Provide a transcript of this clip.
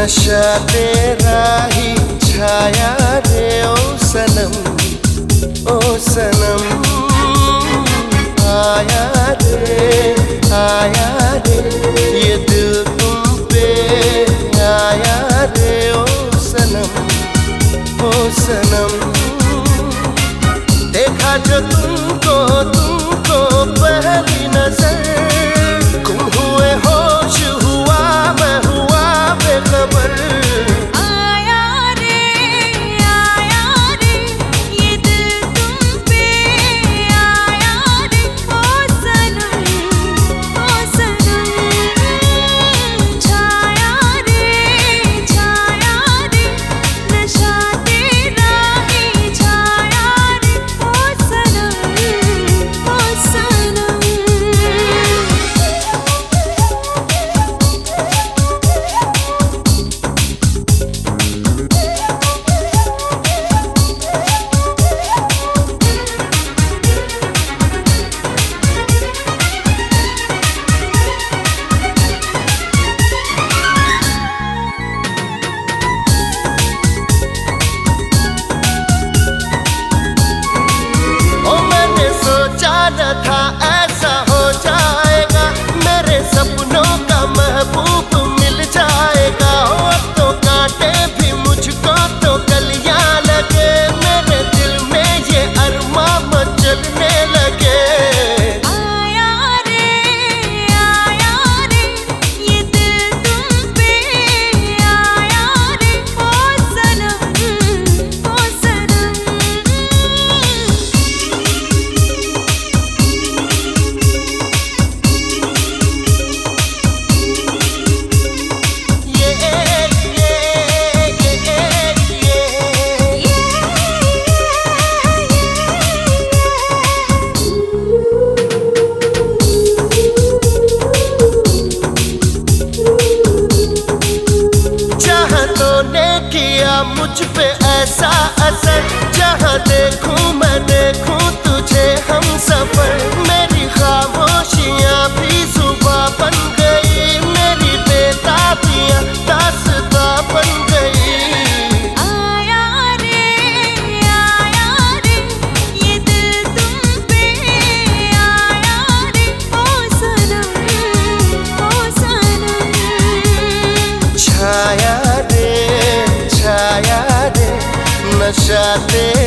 नशा तेरा ही छाया रे, ओ सनम ओ सनम। आया रे आया रे, ये दिल तुम पे। आया रे, ओ सनम ओ सनम। देखा जो तुमको तुमको पहली नज़र था चाहतों ने किया मुझ पे ऐसा असर। जहाँ देखूँ मैं देखूँ तुझे हम सफ़र। সাথে